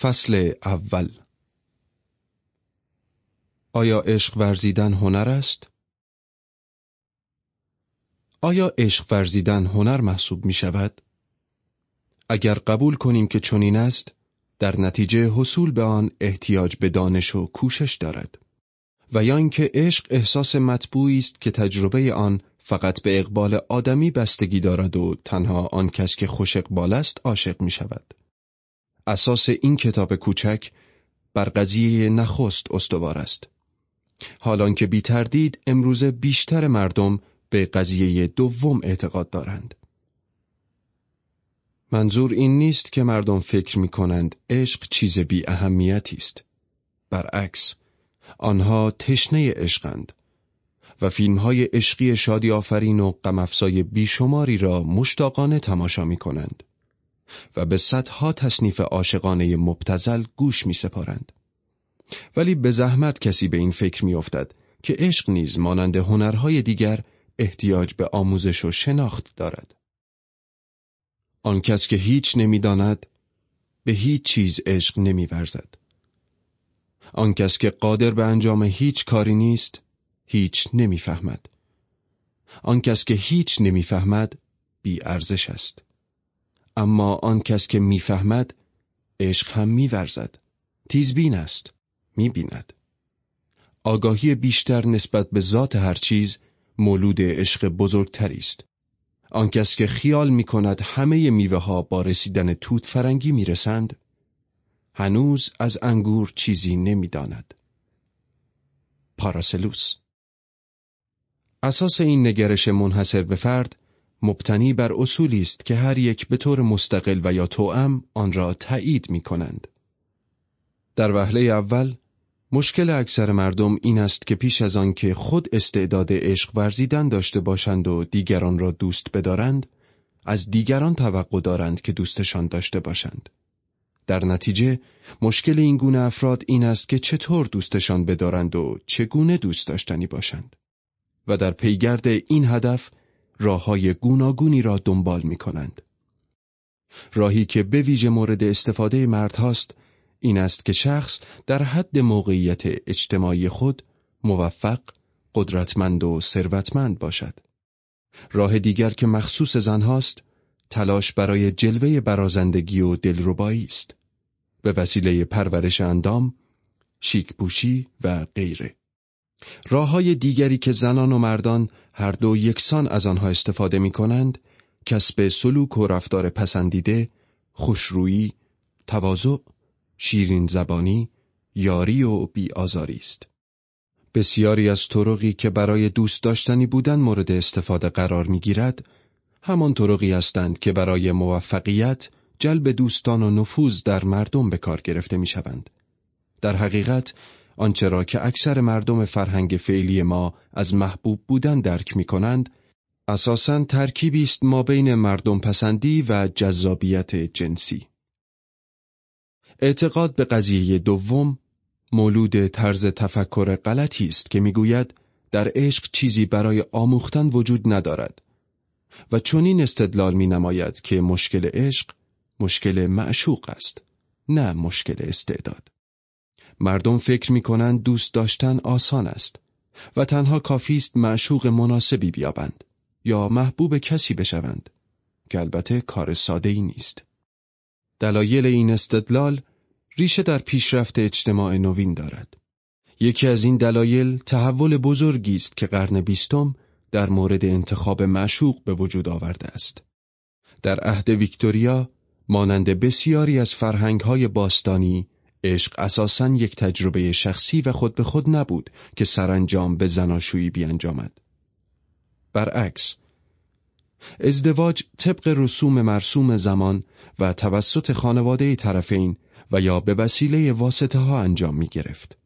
فصل اول آیا عشق ورزیدن هنر است؟ آیا عشق ورزیدن هنر محسوب می شود؟ اگر قبول کنیم که چنین است، در نتیجه حصول به آن احتیاج به دانش و کوشش دارد. و یا اینکه عشق احساس مطبوعی است که تجربه آن فقط به اقبال آدمی بستگی دارد و تنها آن کس که خوش اقبال است عاشق می شود. اساس این کتاب کوچک بر قضیه نخست استوار است. حالان که بی تردید امروز بیشتر مردم به قضیه دوم اعتقاد دارند. منظور این نیست که مردم فکر می کنند عشق چیز بی اهمیتی است. برعکس، آنها تشنه عشقند و فیلم های عشقی شادی آفرین و غمافزای بیشماری را مشتاقانه تماشا می کنند. و به صدها تصنیف عاشقانه مبتزل گوش می سپارند. ولی به زحمت کسی به این فکر می افتد که عشق نیز مانند هنرهای دیگر احتیاج به آموزش و شناخت دارد. آن کس که هیچ نمی‌داند به هیچ چیز عشق نمیورزد. آن کس که قادر به انجام هیچ کاری نیست هیچ نمی‌فهمد. آن کس که هیچ نمی‌فهمد بی ارزش است. اما آن کس که می‌فهمد عشق هم میورزد. تیزبین است می‌بیند. آگاهی بیشتر نسبت به ذات هر چیز مولود عشق بزرگتری است. آن کس که خیال می کند همه میوه ها با رسیدن توت فرنگی می‌رسند هنوز از انگور چیزی نمی‌داند. پاراسلوس. اساس این نگرش منحصر به فرد مبتنی بر اصولی است که هر یک به طور مستقل و یا توأم آن را تایید می کنند. در وهله اول مشکل اکثر مردم این است که پیش از آن که خود استعداد عشق ورزیدن داشته باشند و دیگران را دوست بدارند از دیگران توقع دارند که دوستشان داشته باشند. در نتیجه مشکل این گونه افراد این است که چطور دوستشان بدارند و چگونه دوست داشتنی باشند و در پیگرد این هدف راه های گوناگونی را دنبال می کنند. راهی که به ویژه مورد استفاده مرد هاست این است که شخص در حد موقعیت اجتماعی خود موفق، قدرتمند و ثروتمند باشد. راه دیگر که مخصوص زن هاست تلاش برای جلوه برازندگی و دلربایی است. به وسیله پرورش اندام، شیکپوشی و غیره. راه های دیگری که زنان و مردان هر دو یکسان از آنها استفاده می کنند کسب سلوک و رفتار پسندیده، خوشرویی، تواضع، شیرین زبانی، یاری و بیآزاری است. بسیاری از طرقی که برای دوست داشتنی بودن مورد استفاده قرار می گیرد، همان طرقی هستند که برای موفقیت، جلب دوستان و نفوذ در مردم به کار گرفته می شوند. در حقیقت آنچه را که اکثر مردم فرهنگ فعلی ما از محبوب بودن درک می کنند، اساساً ترکیبی است ما بین مردم پسندی و جذابیت جنسی. اعتقاد به قضیه دوم مولود طرز تفکر غلطی است که می‌گوید در عشق چیزی برای آموختن وجود ندارد و چنین استدلال می نماید که مشکل عشق مشکل معشوق است نه مشکل استعداد مردم فکر می کنند دوست داشتن آسان است و تنها کافی است معشوق مناسبی بیابند یا محبوب کسی بشوند که البته کار ساده ای نیست. دلایل این استدلال ریشه در پیشرفت اجتماع نوین دارد. یکی از این دلایل تحول بزرگی است که قرن بیستم در مورد انتخاب معشوق به وجود آورده است. در عهد ویکتوریا مانند بسیاری از فرهنگ‌های باستانی عشق اساساً یک تجربه شخصی و خود به خود نبود که سرانجام به زناشویی بیانجامد. برعکس، ازدواج طبق رسوم مرسوم زمان و توسط خانواده طرفین و یا به وسیله واسطه ها انجام می گرفت.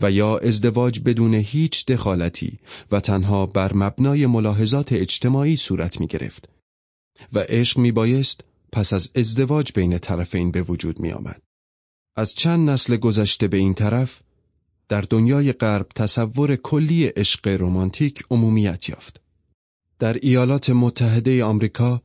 و یا ازدواج بدون هیچ دخالتی و تنها بر مبنای ملاحظات اجتماعی صورت می گرفت و عشق می بایست پس از ازدواج بین طرفین به وجود می آمد. از چند نسل گذشته به این طرف در دنیای غرب تصور کلی عشق رمانتیک عمومیت یافت. در ایالات متحده آمریکا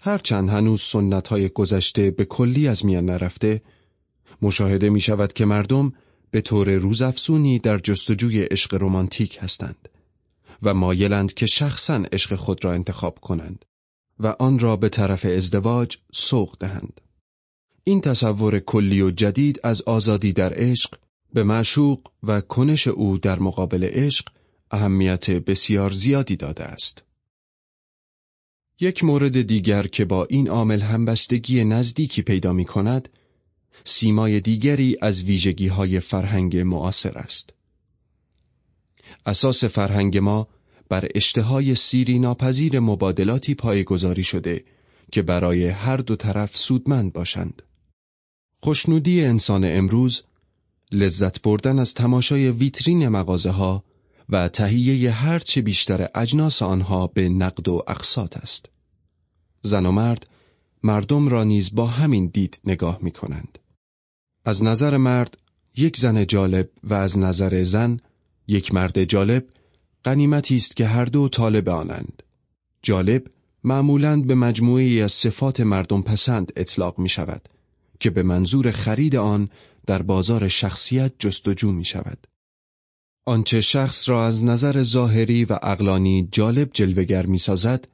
هرچند هنوز سنت های گذشته به کلی از میان نرفته مشاهده می شود که مردم به طور روزافزونی در جستجوی عشق رمانتیک هستند و مایلند که شخصا عشق خود را انتخاب کنند و آن را به طرف ازدواج سوق دهند. این تصور کلی و جدید از آزادی در عشق به معشوق و کنش او در مقابل عشق اهمیت بسیار زیادی داده است. یک مورد دیگر که با این عامل همبستگی نزدیکی پیدا می کند، سیمای دیگری از ویژگی های فرهنگ معاصر است. اساس فرهنگ ما بر اشتهای سیری ناپذیر مبادلاتی پایگذاری شده که برای هر دو طرف سودمند باشند. خوشنودی انسان امروز لذت بردن از تماشای ویترین مغازه ها و تهیه هرچه بیشتر اجناس آنها به نقد و اقساط است. زن و مرد مردم را نیز با همین دید نگاه می کنند. از نظر مرد یک زن جالب و از نظر زن یک مرد جالب قنیمتی است که هر دو طالب آنند. جالب معمولاً به مجموعی از صفات مردم پسند اطلاق می شود که به منظور خرید آن در بازار شخصیت جستجو می شود. آنچه شخص را از نظر ظاهری و اقلانی جالب جلوگر می سازد،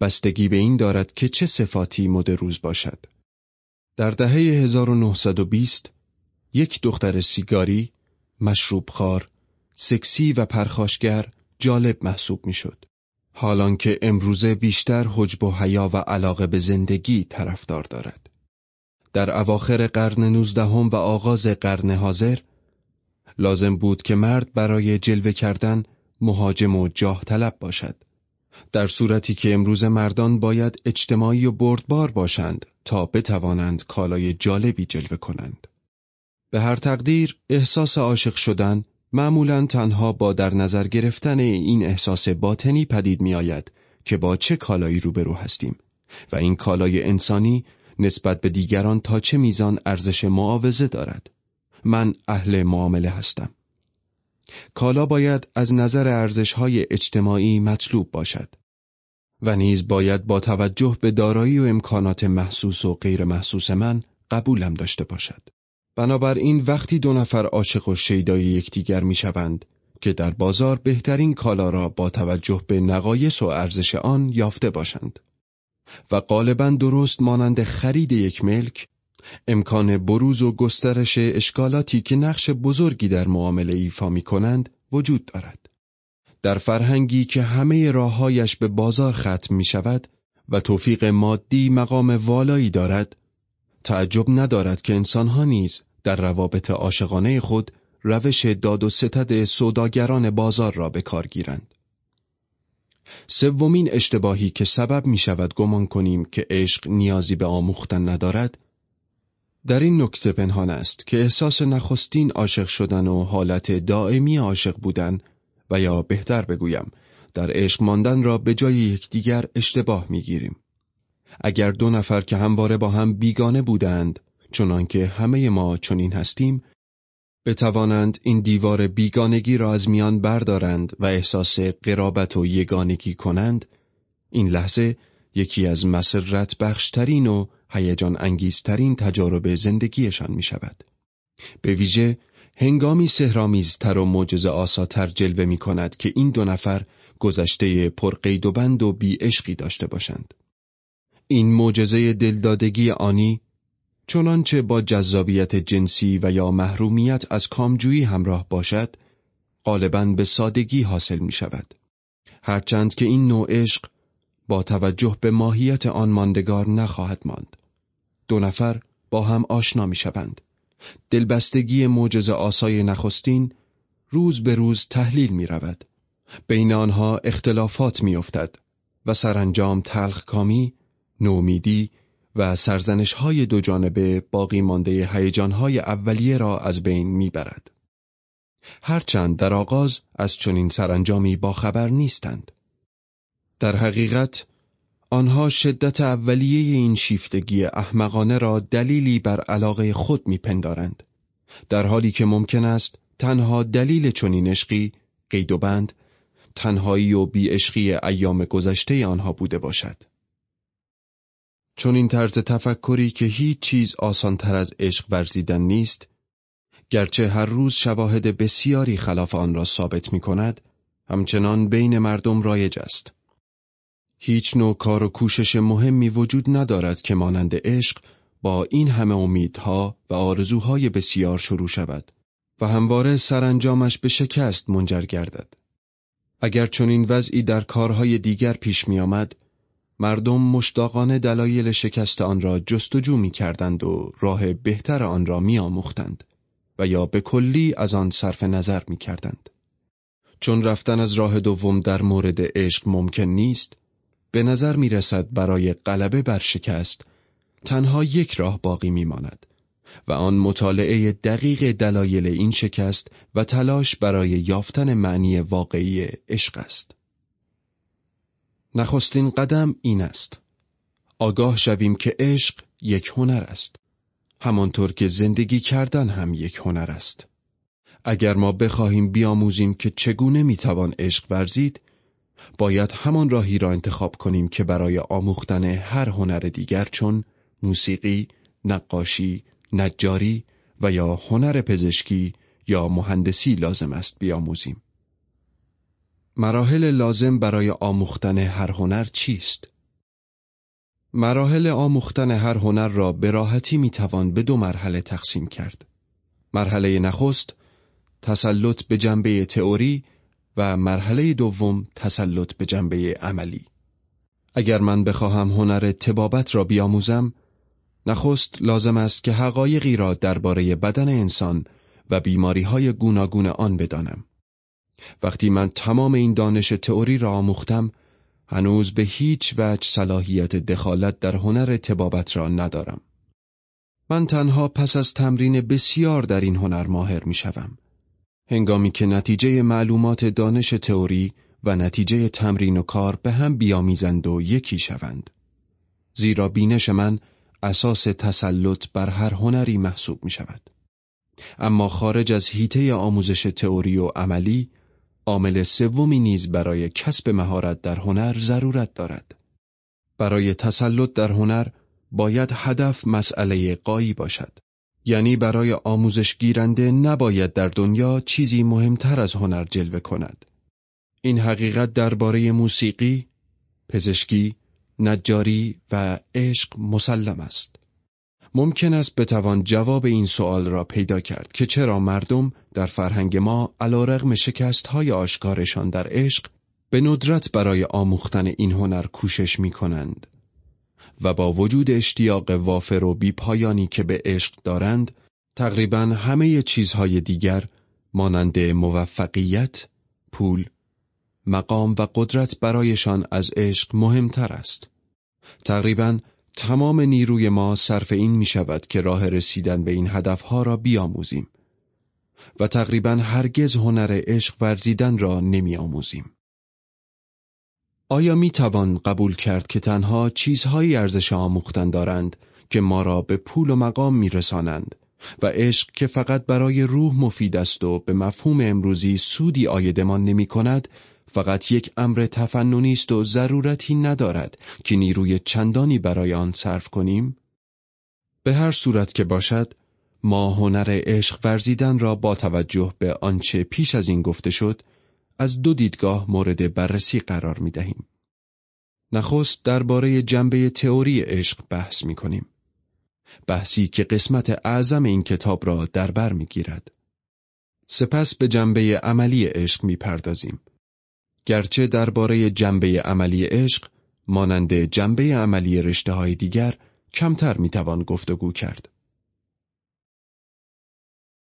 بستگی به این دارد که چه صفاتی مد روز باشد. در دهه 1920 یک دختر سیگاری، مشروبخوار، سکسی و پرخاشگر جالب محسوب می‌شد. حالان که امروزه بیشتر حجب و حیا و علاقه به زندگی طرفدار دارد. در اواخر قرن نوزدهم و آغاز قرن حاضر لازم بود که مرد برای جلوه کردن مهاجم و جاه طلب باشد. در صورتی که امروز مردان باید اجتماعی و بردبار باشند تا بتوانند کالای جالبی جلوه کنند. به هر تقدیر احساس عاشق شدن معمولا تنها با در نظر گرفتن این احساس باطنی پدید می آید که با چه کالایی روبرو هستیم و این کالای انسانی نسبت به دیگران تا چه میزان ارزش معاوضه دارد. من اهل معامله هستم. کالا باید از نظر ارزشهای اجتماعی مطلوب باشد و نیز باید با توجه به دارایی و امکانات محسوس و غیر محسوس من قبولم داشته باشد. بنابراین وقتی دو نفر عاشق و شیدای یکدیگر می‌شوند که در بازار بهترین کالا را با توجه به نقایص و ارزش آن یافته باشند و غالبا درست مانند خرید یک ملک امکان بروز و گسترش اشکالاتی که نقش بزرگی در معامله ایفا می کنند وجود دارد. در فرهنگی که همه راههایش به بازار ختم می شود و توفیق مادی مقام والایی دارد، تعجب ندارد که انسانها نیز در روابط عاشقانه خود روش داد و ستد سوداگران بازار را به کار گیرند. سومین اشتباهی که سبب می شود گمان کنیم که عشق نیازی به آموختن ندارد در این نکته پنهان است که احساس نخستین عاشق شدن و حالت دائمی عاشق بودن و یا بهتر بگویم در عشق ماندن را به جای یکدیگر اشتباه می‌گیریم. اگر دو نفر که همواره با هم بیگانه بودند چنانکه همه ما چنین هستیم بتوانند این دیوار بیگانگی را از میان بردارند و احساس قرابت و یگانگی کنند این لحظه یکی از مسرت بخشترین و هیجان انگیزترین تجارب زندگیشان می شود. به ویژه هنگامی سهرامیزتر و معجز آساتر جلوه می کند که این دو نفر گذشته پرقید و بند و بی داشته باشند. این معجزه دلدادگی آنی چنانچه با جذابیت جنسی و یا محرومیت از کامجویی همراه باشد غالبا به سادگی حاصل می شود. هرچند که این نوع عشق با توجه به ماهیت آن ماندگار نخواهد ماند. دو نفر با هم آشنا می شوند. دلبستگی موجز آسای نخستین روز به روز تحلیل می رود. بین آنها اختلافات می افتد و سرانجام تلخ کامی، نومیدی و سرزنش های دو جانبه باقی مانده هیجان های اولیه را از بین می برد. هرچند در آغاز از چنین سرانجامی با خبر نیستند. در حقیقت آنها شدت اولیه این شیفتگی احمقانه را دلیلی بر علاقه خود میپندارند در حالی که ممکن است تنها دلیل چنین عشقی قید و بند تنهایی و بی ایام گذشته آنها بوده باشد چون این طرز تفکری که هیچ چیز تر از عشق ورزیدن نیست گرچه هر روز شواهد بسیاری خلاف آن را ثابت می کند همچنان بین مردم رایج است هیچ نوع کار و کوشش مهمی وجود ندارد که مانند عشق با این همه امیدها و آرزوهای بسیار شروع شود و همواره سرانجامش به شکست منجر گردد. اگر چون این وضعی در کارهای دیگر پیش می آمد، مردم مشتاقانه دلایل شکست آن را جستجو می کردند و راه بهتر آن را می آموختند و یا به کلی از آن صرف نظر می کردند. چون رفتن از راه دوم در مورد عشق ممکن نیست، به نظر می رسد برای غلبه بر شکست تنها یک راه باقی می ماند و آن مطالعه دقیق دلایل این شکست و تلاش برای یافتن معنی واقعی عشق است. نخستین قدم این است. آگاه شویم که عشق یک هنر است. همانطور که زندگی کردن هم یک هنر است. اگر ما بخواهیم بیاموزیم که چگونه می‌توان عشق ورزید، باید همان راهی را انتخاب کنیم که برای آموختن هر هنر دیگر چون موسیقی، نقاشی، نجاری و یا هنر پزشکی یا مهندسی لازم است بیاموزیم. مراحل لازم برای آموختن هر هنر چیست؟ مراحل آموختن هر هنر را به راحتی می‌توان به دو مرحله تقسیم کرد. مرحله نخست تسلط به جنبه تئوری و مرحله دوم تسلط به جنبه عملی. اگر من بخواهم هنر تبابت را بیاموزم، نخست لازم است که حقایقی را درباره بدن انسان و بیماری های گوناگون آن بدانم. وقتی من تمام این دانش تئوری را آموختم، هنوز به هیچ وجه صلاحیت دخالت در هنر تبابت را ندارم. من تنها پس از تمرین بسیار در این هنر ماهر می شوم. هنگامی که نتیجه معلومات دانش تئوری و نتیجه تمرین و کار به هم بیامیزند و یکی شوند. زیرا بینش من اساس تسلط بر هر هنری محسوب می شود. اما خارج از هیته آموزش تئوری و عملی، عامل سومی نیز برای کسب مهارت در هنر ضرورت دارد. برای تسلط در هنر باید هدف مسئله قایی باشد. یعنی برای آموزش گیرنده نباید در دنیا چیزی مهمتر از هنر جلوه کند. این حقیقت درباره موسیقی، پزشکی، نجاری و عشق مسلم است. ممکن است بتوان جواب این سوال را پیدا کرد که چرا مردم در فرهنگ ما علا رغم شکست های آشکارشان در عشق به ندرت برای آموختن این هنر کوشش می کنند و با وجود اشتیاق وافر و بیپایانی که به عشق دارند تقریبا همه چیزهای دیگر مانند موفقیت، پول، مقام و قدرت برایشان از عشق مهمتر است. تقریبا تمام نیروی ما صرف این می شود که راه رسیدن به این هدفها را بیاموزیم و تقریبا هرگز هنر عشق ورزیدن را نمی آموزیم. آیا می توان قبول کرد که تنها چیزهایی ارزش آموختن دارند که ما را به پول و مقام می رسانند و عشق که فقط برای روح مفید است و به مفهوم امروزی سودی آیدمان نمی کند فقط یک امر تفننی است و ضرورتی ندارد که نیروی چندانی برای آن صرف کنیم؟ به هر صورت که باشد ما هنر عشق ورزیدن را با توجه به آنچه پیش از این گفته شد از دو دیدگاه مورد بررسی قرار می دهیم. نخست درباره جنبه تئوری عشق بحث می کنیم. بحثی که قسمت اعظم این کتاب را در بر می گیرد. سپس به جنبه عملی عشق می پردازیم. گرچه درباره جنبه عملی عشق مانند جنبه عملی رشته های دیگر کمتر می توان گفتگو کرد.